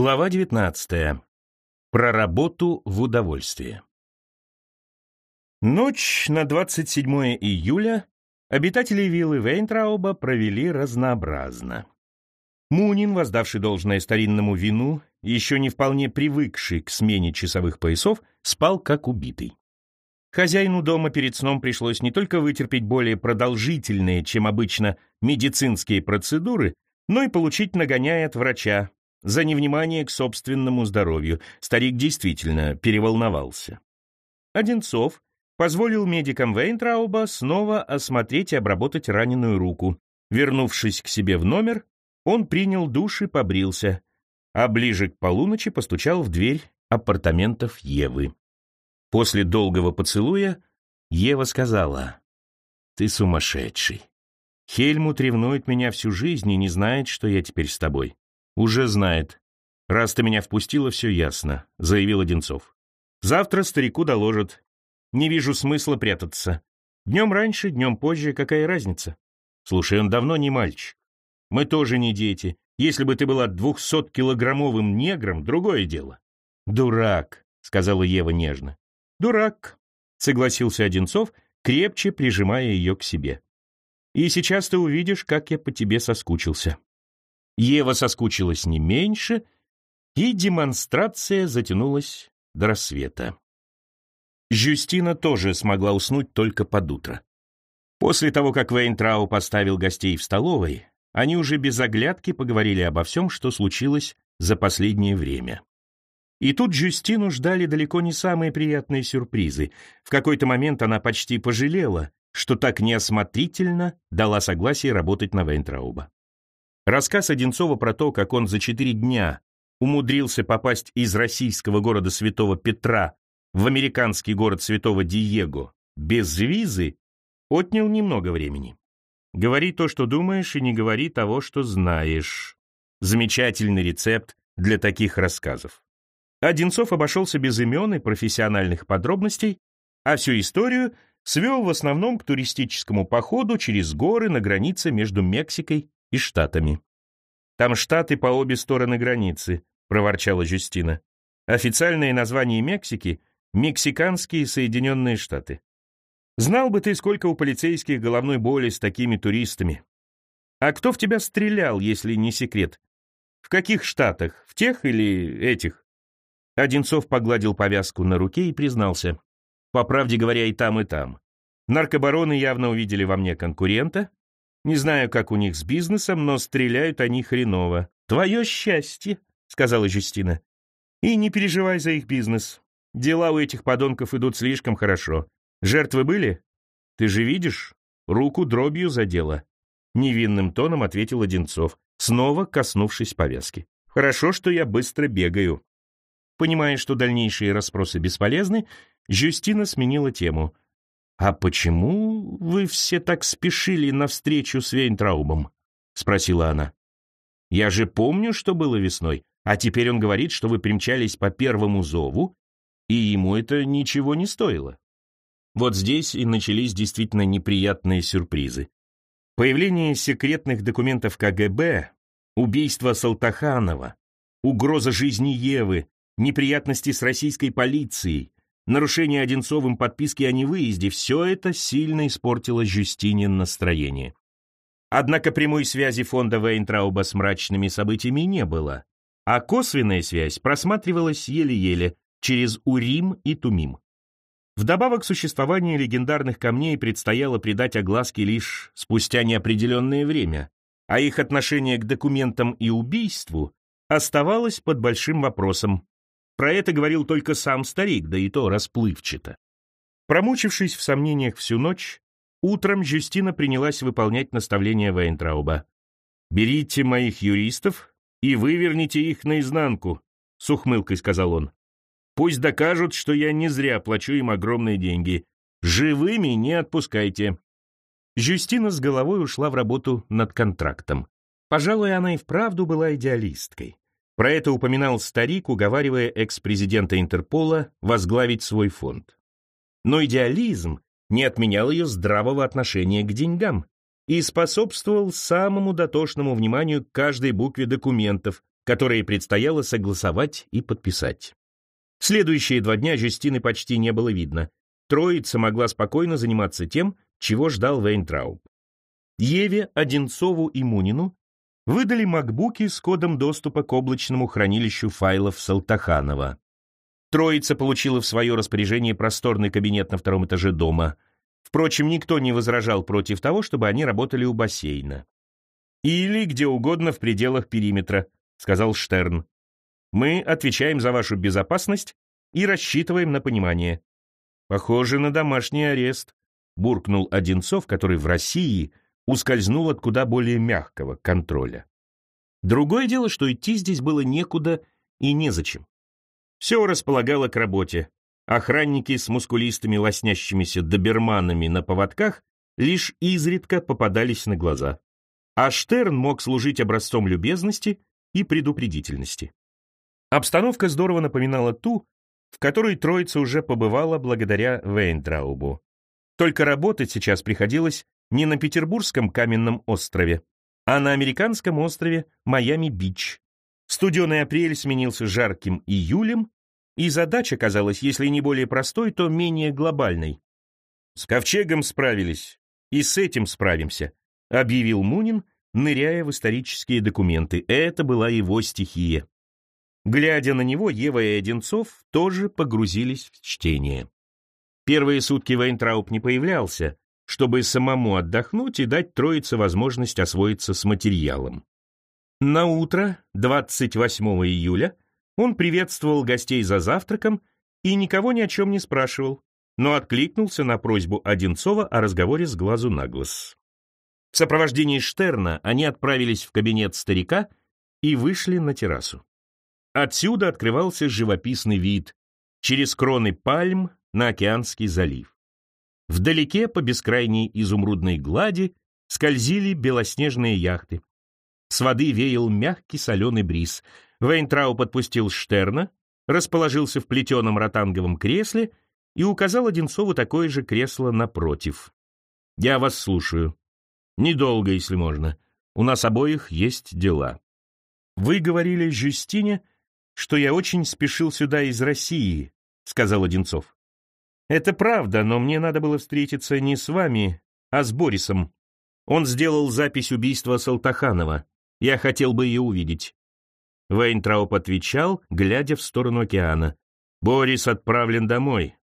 Глава 19. Про работу в удовольствие. Ночь на 27 июля обитатели виллы Вейнтрауба провели разнообразно. Мунин, воздавший должное старинному вину, еще не вполне привыкший к смене часовых поясов, спал как убитый. Хозяину дома перед сном пришлось не только вытерпеть более продолжительные, чем обычно, медицинские процедуры, но и получить нагоняй от врача, за невнимание к собственному здоровью старик действительно переволновался. Одинцов позволил медикам Вейнтрауба снова осмотреть и обработать раненую руку. Вернувшись к себе в номер, он принял душ и побрился, а ближе к полуночи постучал в дверь апартаментов Евы. После долгого поцелуя Ева сказала, «Ты сумасшедший. Хельмут ревнует меня всю жизнь и не знает, что я теперь с тобой. «Уже знает. Раз ты меня впустила, все ясно», — заявил Одинцов. «Завтра старику доложат. Не вижу смысла прятаться. Днем раньше, днем позже, какая разница? Слушай, он давно не мальчик. Мы тоже не дети. Если бы ты была двухсоткилограммовым негром, другое дело». «Дурак», — сказала Ева нежно. «Дурак», — согласился Одинцов, крепче прижимая ее к себе. «И сейчас ты увидишь, как я по тебе соскучился». Ева соскучилась не меньше, и демонстрация затянулась до рассвета. Жюстина тоже смогла уснуть только под утро. После того, как Вейнтрау поставил гостей в столовой, они уже без оглядки поговорили обо всем, что случилось за последнее время. И тут Жюстину ждали далеко не самые приятные сюрпризы. В какой-то момент она почти пожалела, что так неосмотрительно дала согласие работать на Вейнтрауба. Рассказ Одинцова про то, как он за четыре дня умудрился попасть из российского города Святого Петра в американский город Святого Диего без визы, отнял немного времени. Говори то, что думаешь, и не говори того, что знаешь. Замечательный рецепт для таких рассказов. Одинцов обошелся без имен и профессиональных подробностей, а всю историю свел в основном к туристическому походу через горы на границе между Мексикой и Штатами. «Там Штаты по обе стороны границы», — проворчала Жюстина. «Официальное название Мексики — Мексиканские Соединенные Штаты. Знал бы ты, сколько у полицейских головной боли с такими туристами. А кто в тебя стрелял, если не секрет? В каких штатах? В тех или этих?» Одинцов погладил повязку на руке и признался. По правде говоря, и там, и там. Наркобароны явно увидели во мне конкурента, не знаю, как у них с бизнесом, но стреляют они хреново. Твое счастье, сказала Жюстина. И не переживай за их бизнес. Дела у этих подонков идут слишком хорошо. Жертвы были? Ты же видишь? Руку дробью задела. Невинным тоном ответил Одинцов, снова коснувшись повязки. Хорошо, что я быстро бегаю. Понимая, что дальнейшие расспросы бесполезны, Жюстина сменила тему — «А почему вы все так спешили навстречу с Вейнтраубом?» — спросила она. «Я же помню, что было весной, а теперь он говорит, что вы примчались по первому зову, и ему это ничего не стоило». Вот здесь и начались действительно неприятные сюрпризы. Появление секретных документов КГБ, убийство Салтаханова, угроза жизни Евы, неприятности с российской полицией, нарушение Одинцовым подписки о невыезде — все это сильно испортило Жюстине настроение. Однако прямой связи фонда Вейнтрауба с мрачными событиями не было, а косвенная связь просматривалась еле-еле через Урим и Тумим. Вдобавок существование легендарных камней предстояло придать огласке лишь спустя неопределенное время, а их отношение к документам и убийству оставалось под большим вопросом, про это говорил только сам старик, да и то расплывчато. Промучившись в сомнениях всю ночь, утром Жюстина принялась выполнять наставления Вейнтрауба. «Берите моих юристов и выверните их наизнанку», — с ухмылкой сказал он. «Пусть докажут, что я не зря плачу им огромные деньги. Живыми не отпускайте». Жюстина с головой ушла в работу над контрактом. Пожалуй, она и вправду была идеалисткой. Про это упоминал старик, уговаривая экс-президента Интерпола возглавить свой фонд. Но идеализм не отменял ее здравого отношения к деньгам и способствовал самому дотошному вниманию к каждой букве документов, которые предстояло согласовать и подписать. Следующие два дня Жюстины почти не было видно. Троица могла спокойно заниматься тем, чего ждал Вейнтрауб. Еве, Одинцову и Мунину выдали макбуки с кодом доступа к облачному хранилищу файлов Салтаханова. Троица получила в свое распоряжение просторный кабинет на втором этаже дома. Впрочем, никто не возражал против того, чтобы они работали у бассейна. «Или где угодно в пределах периметра», — сказал Штерн. «Мы отвечаем за вашу безопасность и рассчитываем на понимание». «Похоже на домашний арест», — буркнул Одинцов, который в России ускользнул от куда более мягкого контроля. Другое дело, что идти здесь было некуда и незачем. Все располагало к работе. Охранники с мускулистыми лоснящимися доберманами на поводках лишь изредка попадались на глаза. А Штерн мог служить образцом любезности и предупредительности. Обстановка здорово напоминала ту, в которой троица уже побывала благодаря Вейнтраубу. Только работать сейчас приходилось не на Петербургском каменном острове, а на американском острове Майами-Бич. Студеный апрель сменился жарким июлем, и задача казалась, если не более простой, то менее глобальной. «С ковчегом справились, и с этим справимся», — объявил Мунин, ныряя в исторические документы. Это была его стихия. Глядя на него, Ева и Одинцов тоже погрузились в чтение. Первые сутки Вейнтрауб не появлялся, чтобы самому отдохнуть и дать троице возможность освоиться с материалом. На утро, 28 июля, он приветствовал гостей за завтраком и никого ни о чем не спрашивал, но откликнулся на просьбу Одинцова о разговоре с глазу на глаз. В сопровождении Штерна они отправились в кабинет старика и вышли на террасу. Отсюда открывался живописный вид через кроны пальм на Океанский залив. Вдалеке по бескрайней изумрудной глади скользили белоснежные яхты. С воды веял мягкий соленый бриз. Вейнтрау подпустил Штерна, расположился в плетеном ротанговом кресле и указал Одинцову такое же кресло напротив. «Я вас слушаю. Недолго, если можно. У нас обоих есть дела. Вы говорили Жюстине, что я очень спешил сюда из России», — сказал Одинцов. «Это правда, но мне надо было встретиться не с вами, а с Борисом. Он сделал запись убийства Салтаханова. Я хотел бы ее увидеть». Вейнтрауп отвечал, глядя в сторону океана. «Борис отправлен домой.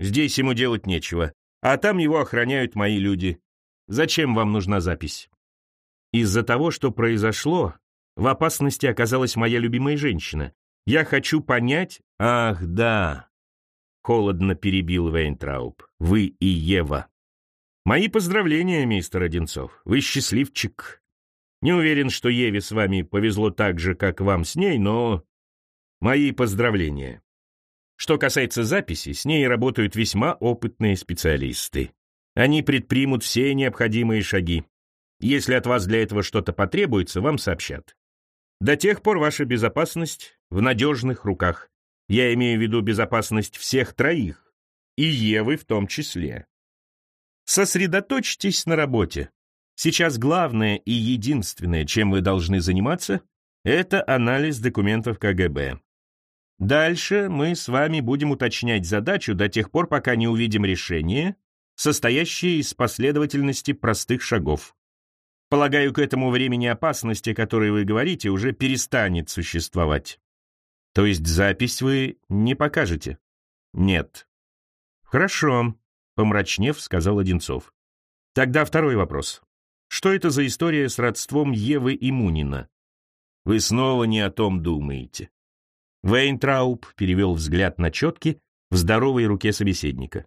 Здесь ему делать нечего, а там его охраняют мои люди. Зачем вам нужна запись?» «Из-за того, что произошло, в опасности оказалась моя любимая женщина. Я хочу понять...» «Ах, да!» — холодно перебил Вейнтрауб. «Вы и Ева». «Мои поздравления, мистер Одинцов. Вы счастливчик. Не уверен, что Еве с вами повезло так же, как вам с ней, но... Мои поздравления. Что касается записи, с ней работают весьма опытные специалисты. Они предпримут все необходимые шаги. Если от вас для этого что-то потребуется, вам сообщат. До тех пор ваша безопасность в надежных руках. Я имею в виду безопасность всех троих, и Евы в том числе. Сосредоточьтесь на работе. Сейчас главное и единственное, чем вы должны заниматься, это анализ документов КГБ. Дальше мы с вами будем уточнять задачу до тех пор, пока не увидим решение, состоящее из последовательности простых шагов. Полагаю, к этому времени опасности, о которой вы говорите, уже перестанет существовать. То есть запись вы не покажете? Нет. Хорошо, помрачнев, сказал Одинцов. Тогда второй вопрос. Что это за история с родством Евы и Мунина? Вы снова не о том думаете. Вейнтрауб перевел взгляд на четки в здоровой руке собеседника.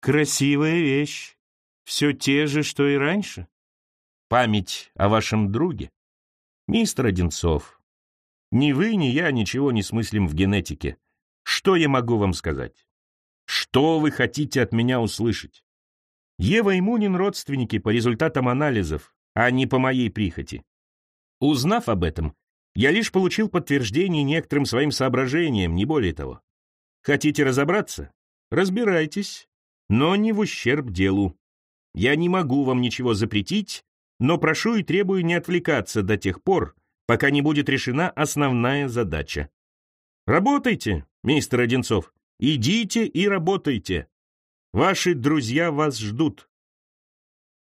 Красивая вещь. Все те же, что и раньше. Память о вашем друге. Мистер Одинцов, ни вы, ни я ничего не смыслим в генетике. Что я могу вам сказать? Что вы хотите от меня услышать? Ева и Мунин родственники по результатам анализов, а не по моей прихоти. Узнав об этом, я лишь получил подтверждение некоторым своим соображениям, не более того. Хотите разобраться? Разбирайтесь, но не в ущерб делу. Я не могу вам ничего запретить, но прошу и требую не отвлекаться до тех пор, пока не будет решена основная задача. Работайте, мистер Одинцов, идите и работайте. Ваши друзья вас ждут.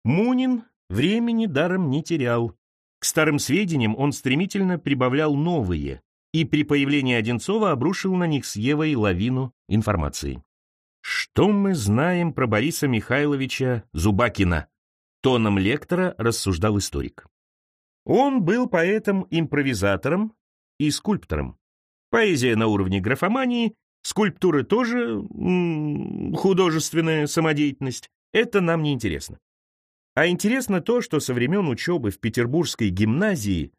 Мунин времени даром не терял. К старым сведениям он стремительно прибавлял новые, и при появлении Одинцова обрушил на них с Евой лавину информации. «Что мы знаем про Бориса Михайловича Зубакина?» Тоном лектора рассуждал историк. Он был поэтом-импровизатором и скульптором. Поэзия на уровне графомании, скульптура тоже художественная самодеятельность. Это нам не интересно. А интересно то, что со времен учебы в Петербургской гимназии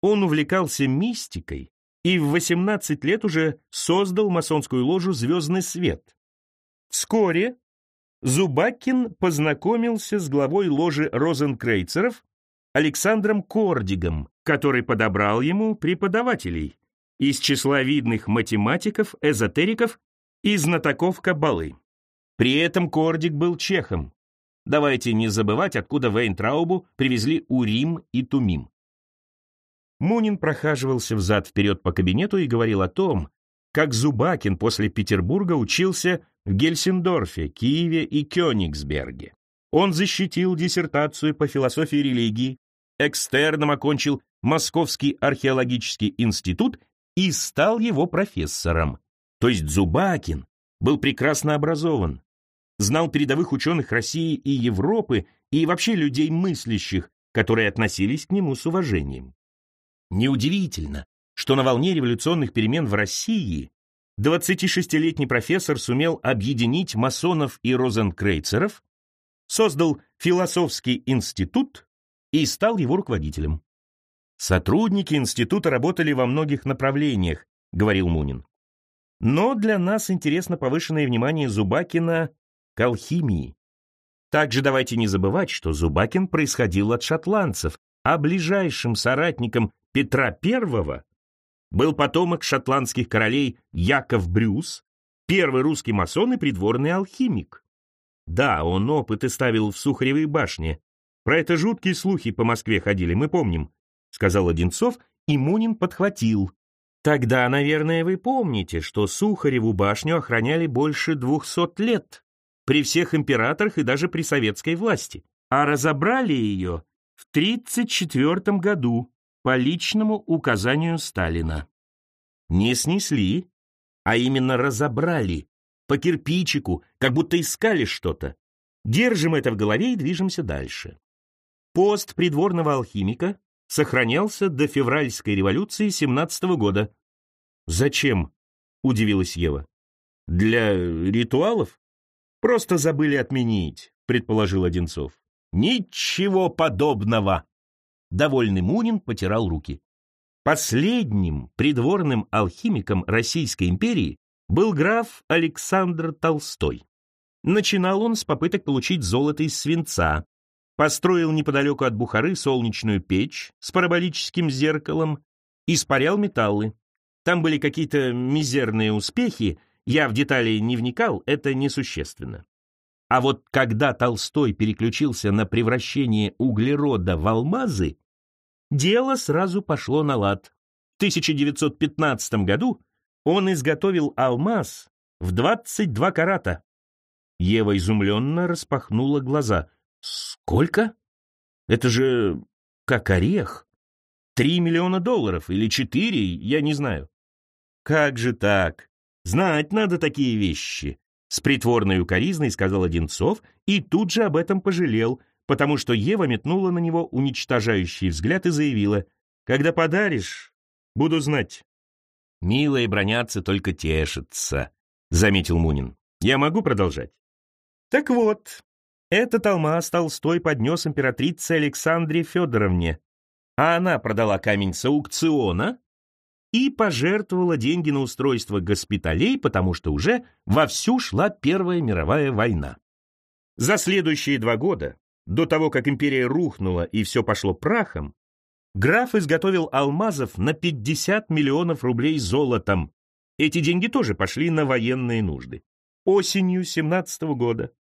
он увлекался мистикой и в 18 лет уже создал масонскую ложу «Звездный свет». Вскоре Зубакин познакомился с главой ложи розенкрейцеров Александром Кордигом, который подобрал ему преподавателей из числа видных математиков, эзотериков и знатоков каббалы. При этом Кордик был чехом. Давайте не забывать, откуда Вейнтраубу привезли Урим и Тумим. Мунин прохаживался взад-вперед по кабинету и говорил о том, как Зубакин после Петербурга учился в Гельсиндорфе, Киеве и Кёнигсберге. Он защитил диссертацию по философии религии, экстерном окончил Московский археологический институт и стал его профессором. То есть Зубакин был прекрасно образован, знал передовых ученых России и Европы и вообще людей мыслящих, которые относились к нему с уважением. Неудивительно, что на волне революционных перемен в России 26-летний профессор сумел объединить масонов и розенкрейцеров, создал философский институт и стал его руководителем. Сотрудники института работали во многих направлениях, говорил Мунин. Но для нас интересно повышенное внимание Зубакина к алхимии. Также давайте не забывать, что Зубакин происходил от шотландцев, а ближайшим соратником Петра I был потомок шотландских королей Яков Брюс, первый русский масон и придворный алхимик. Да, он опыты ставил в Сухаревой башне. Про это жуткие слухи по Москве ходили, мы помним, сказал Одинцов, и Мунин подхватил. Тогда, наверное, вы помните, что Сухареву башню охраняли больше двухсот лет при всех императорах и даже при советской власти, а разобрали ее в 1934 году по личному указанию Сталина. Не снесли, а именно разобрали, по кирпичику, как будто искали что-то. Держим это в голове и движемся дальше. Пост придворного алхимика сохранялся до февральской революции 17 -го года. «Зачем?» — удивилась Ева. «Для ритуалов?» «Просто забыли отменить», — предположил Одинцов. «Ничего подобного!» Довольный Мунин потирал руки. Последним придворным алхимиком Российской империи был граф Александр Толстой. Начинал он с попыток получить золото из свинца, построил неподалеку от Бухары солнечную печь с параболическим зеркалом, испарял металлы. Там были какие-то мизерные успехи, я в детали не вникал, это несущественно. А вот когда Толстой переключился на превращение углерода в алмазы, дело сразу пошло на лад. В 1915 году он изготовил алмаз в 22 карата. Ева изумленно распахнула глаза. «Сколько? Это же как орех. Три миллиона долларов или четыре, я не знаю». «Как же так? Знать надо такие вещи», — с притворной укоризной сказал Одинцов и тут же об этом пожалел — потому что Ева метнула на него уничтожающий взгляд и заявила, «Когда подаришь, буду знать». «Милые бронятся, только тешатся», — заметил Мунин. «Я могу продолжать?» «Так вот, этот алмаз Толстой поднес императрице Александре Федоровне, а она продала камень с аукциона и пожертвовала деньги на устройство госпиталей, потому что уже вовсю шла Первая мировая война. За следующие два года до того, как империя рухнула и все пошло прахом, граф изготовил алмазов на 50 миллионов рублей золотом. Эти деньги тоже пошли на военные нужды. Осенью 17 -го года,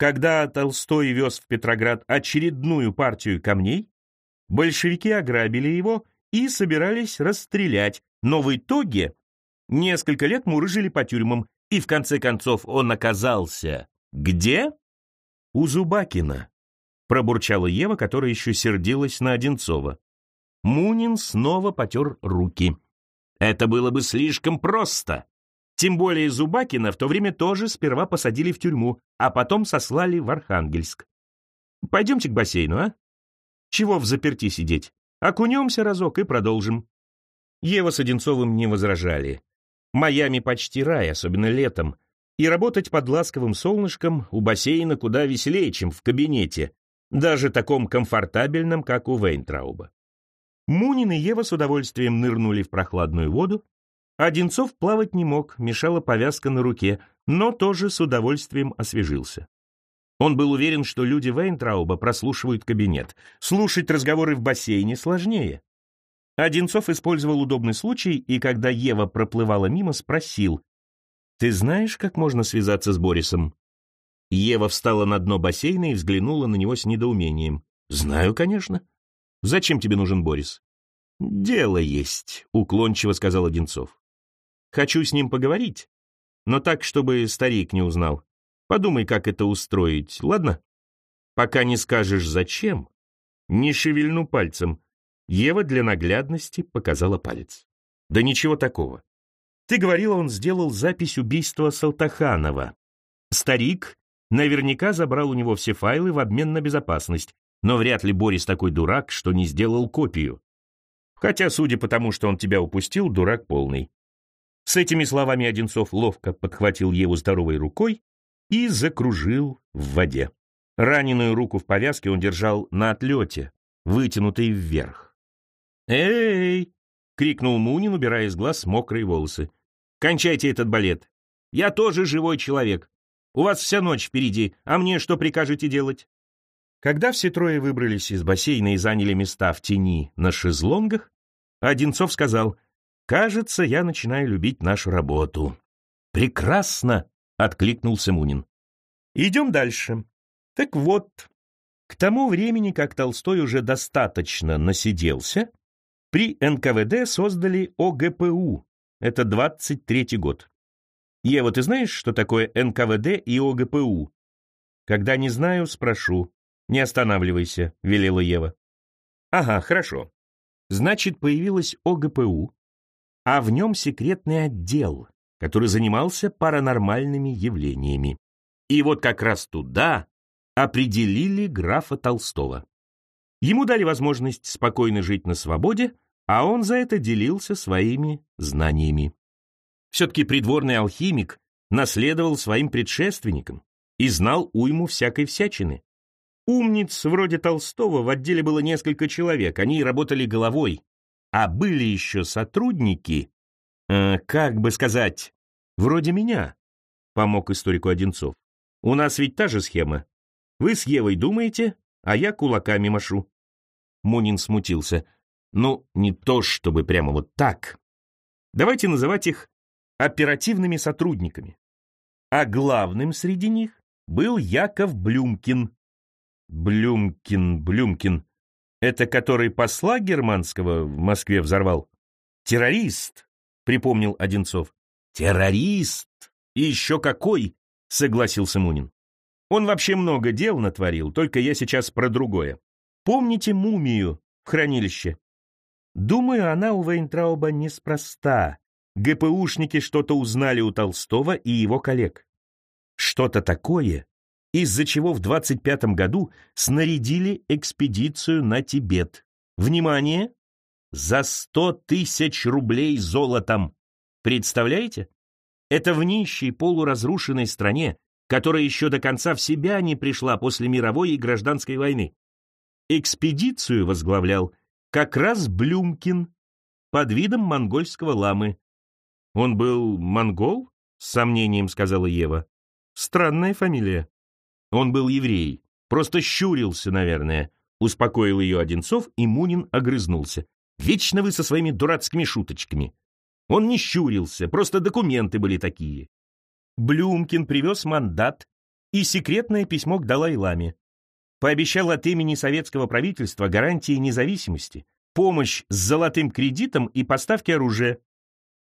когда Толстой вез в Петроград очередную партию камней, большевики ограбили его и собирались расстрелять, но в итоге несколько лет мурыжили по тюрьмам, и в конце концов он оказался где? У Зубакина, пробурчала Ева, которая еще сердилась на Одинцова. Мунин снова потер руки. Это было бы слишком просто. Тем более Зубакина в то время тоже сперва посадили в тюрьму, а потом сослали в Архангельск. Пойдемте к бассейну, а? Чего в заперти сидеть? Окунемся разок и продолжим. Ева с Одинцовым не возражали. Майами почти рай, особенно летом. И работать под ласковым солнышком у бассейна куда веселее, чем в кабинете, даже таком комфортабельном, как у Вейнтрауба. Мунин и Ева с удовольствием нырнули в прохладную воду. Одинцов плавать не мог, мешала повязка на руке, но тоже с удовольствием освежился. Он был уверен, что люди Вейнтрауба прослушивают кабинет. Слушать разговоры в бассейне сложнее. Одинцов использовал удобный случай, и когда Ева проплывала мимо, спросил, «Ты знаешь, как можно связаться с Борисом?» Ева встала на дно бассейна и взглянула на него с недоумением. «Знаю, конечно. Зачем тебе нужен Борис?» «Дело есть», — уклончиво сказал Одинцов. «Хочу с ним поговорить, но так, чтобы старик не узнал. Подумай, как это устроить, ладно? Пока не скажешь зачем, не шевельну пальцем. Ева для наглядности показала палец. Да ничего такого. Ты говорила, он сделал запись убийства Салтаханова. Старик наверняка забрал у него все файлы в обмен на безопасность, но вряд ли Борис такой дурак, что не сделал копию. Хотя, судя по тому, что он тебя упустил, дурак полный. С этими словами Одинцов ловко подхватил Еву здоровой рукой и закружил в воде. Раненую руку в повязке он держал на отлете, вытянутой вверх. «Эй!» — крикнул Мунин, убирая из глаз мокрые волосы. «Кончайте этот балет! Я тоже живой человек! У вас вся ночь впереди, а мне что прикажете делать?» Когда все трое выбрались из бассейна и заняли места в тени на шезлонгах, Одинцов сказал, «Кажется, я начинаю любить нашу работу». «Прекрасно!» откликнулся Мунин. Идем дальше. Так вот, к тому времени, как Толстой уже достаточно насиделся, при НКВД создали ОГПУ. Это 23-й год. Ева, ты знаешь, что такое НКВД и ОГПУ? Когда не знаю, спрошу. Не останавливайся, велела Ева. Ага, хорошо. Значит, появилась ОГПУ, а в нем секретный отдел, который занимался паранормальными явлениями. И вот как раз туда определили графа Толстого. Ему дали возможность спокойно жить на свободе, а он за это делился своими знаниями. Все-таки придворный алхимик наследовал своим предшественникам и знал уйму всякой всячины. Умниц вроде Толстого в отделе было несколько человек, они работали головой, а были еще сотрудники, э, как бы сказать, вроде меня, помог историку Одинцов. У нас ведь та же схема. Вы с Евой думаете, а я кулаками машу. Мунин смутился. Ну, не то чтобы прямо вот так. Давайте называть их оперативными сотрудниками. А главным среди них был Яков Блюмкин. Блюмкин, Блюмкин. Это который посла германского в Москве взорвал? Террорист, припомнил Одинцов. Террорист! И еще какой! Согласился Мунин. Он вообще много дел натворил, только я сейчас про другое. Помните мумию в хранилище? Думаю, она у Вейнтрауба неспроста. ГПУшники что-то узнали у Толстого и его коллег. Что-то такое, из-за чего в 25-м году снарядили экспедицию на Тибет. Внимание! За сто тысяч рублей золотом! Представляете? Это в нищей полуразрушенной стране, которая еще до конца в себя не пришла после мировой и гражданской войны. Экспедицию возглавлял как раз Блюмкин под видом монгольского ламы. «Он был монгол?» — с сомнением сказала Ева. «Странная фамилия». Он был еврей. Просто щурился, наверное. Успокоил ее Одинцов, и Мунин огрызнулся. «Вечно вы со своими дурацкими шуточками. Он не щурился, просто документы были такие». Блюмкин привез мандат и секретное письмо к Далай-Ламе. Пообещал от имени советского правительства гарантии независимости, помощь с золотым кредитом и поставки оружия.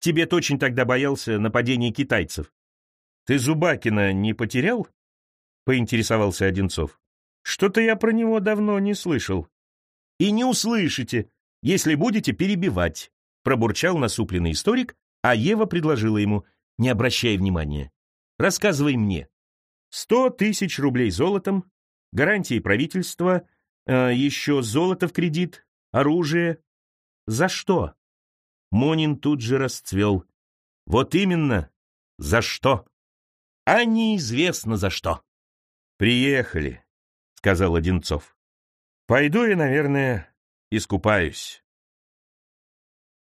Тибет очень тогда боялся нападения китайцев. Ты Зубакина не потерял? Поинтересовался Одинцов. Что-то я про него давно не слышал. И не услышите, если будете перебивать, пробурчал насупленный историк, а Ева предложила ему, не обращая внимания. Рассказывай мне. Сто тысяч рублей золотом, гарантии правительства, э, еще золото в кредит, оружие. За что? Монин тут же расцвел. Вот именно, за что? А неизвестно за что. Приехали, сказал Одинцов. Пойду я, наверное, искупаюсь.